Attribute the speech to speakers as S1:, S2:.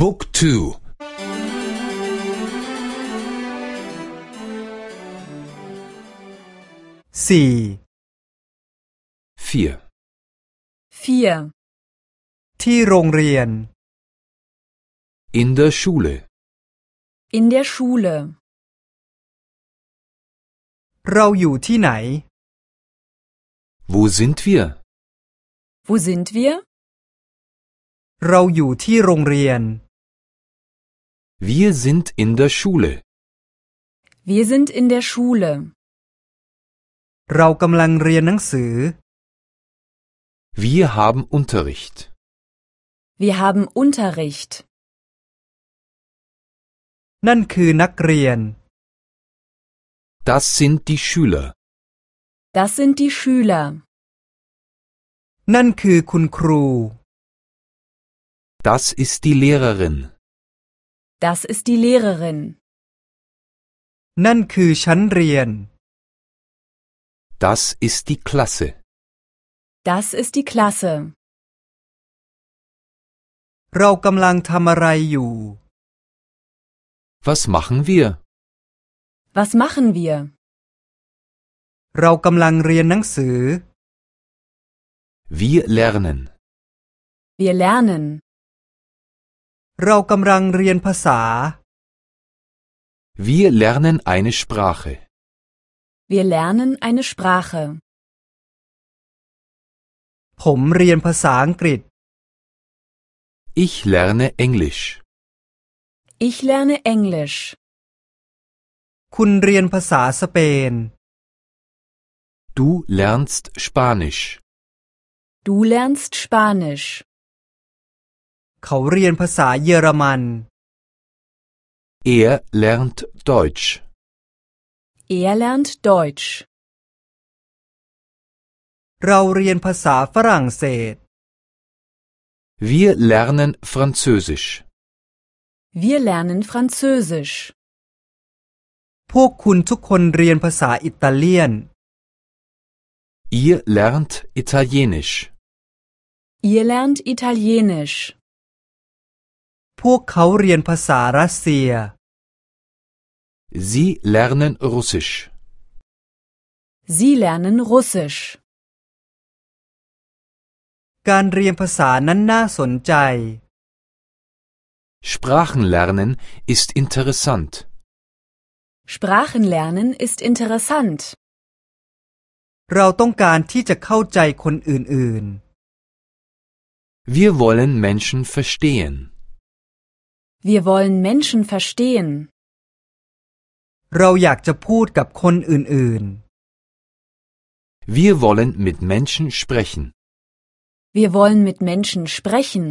S1: Book 2
S2: สี่
S1: 4
S3: 4.
S2: ที่โรงเรียน
S1: In der Schule
S3: In der Schule.
S2: เราอยู่ที่ไหน
S1: Wo sind wir?
S3: Wo sind wir?
S2: เราอยู่ที่โรงเรียน
S1: Wir sind in der Schule.
S3: Wir sind in der Schule.
S2: เรากำลังเรียนหนังสือ
S1: Wir haben Unterricht.
S3: Wir haben Unterricht.
S2: นั่นคือนักเรียน
S1: Das sind die Schüler.
S3: Das sind die Schüler.
S2: นั่นคือคุณครู
S1: das ist die Lehrerin.
S3: Das ist die Lehrerin.
S2: นั่นคือชั้นเรียน
S1: Das ist die Klasse.
S3: Das ist die Klasse.
S2: เรากำลังทำอะไรอยู่
S1: Was machen wir?
S3: Was machen wir?
S2: เรากำลังเรียนหนังสือ
S1: Wir lernen.
S3: Wir lernen.
S2: เรากำลังเรียนภาษา
S1: Wir lernen eine Sprache.
S3: Wir lernen eine Sprache.
S2: ผมเรียนภาษาอังกฤษ
S1: Ich lerne Englisch.
S3: Ich lerne Englisch.
S2: คุณเรียนภาษาสเปน
S1: Du lernst Spanisch.
S3: Du lernst Spanisch.
S2: เขาเรียนภาษาเยอรมัน
S1: Er lernt Deutsch.
S3: Er lernt Deutsch.
S2: เราเรียนภาษาฝรั่งเศส
S1: Wir lernen Französisch.
S3: Wir lernen Französisch.
S2: พวกคุณทุกคนเรียนภาษาอิตาเลียน
S1: Ihr lernt Italienisch.
S3: Ihr lernt Italienisch.
S2: พวกเขาเรียนภาษารัสเซีย
S1: Sie lernen Russisch.
S3: Sie lernen Russisch.
S2: การเรียนภาษานั้นน่าสนใจ
S1: Sprachenlernen ist interessant.
S3: Sprachenlernen ist interessant.
S2: เราต้องการที่จะเข้าใจคนอื่น
S1: Wir wollen Menschen verstehen.
S3: Wir wollen Menschen verstehen.
S2: ๆ เราอยากจะพูดกับคนอื่น
S1: Wir wollen mit Menschen sprechen.
S3: Wir wollen mit Menschen sprechen.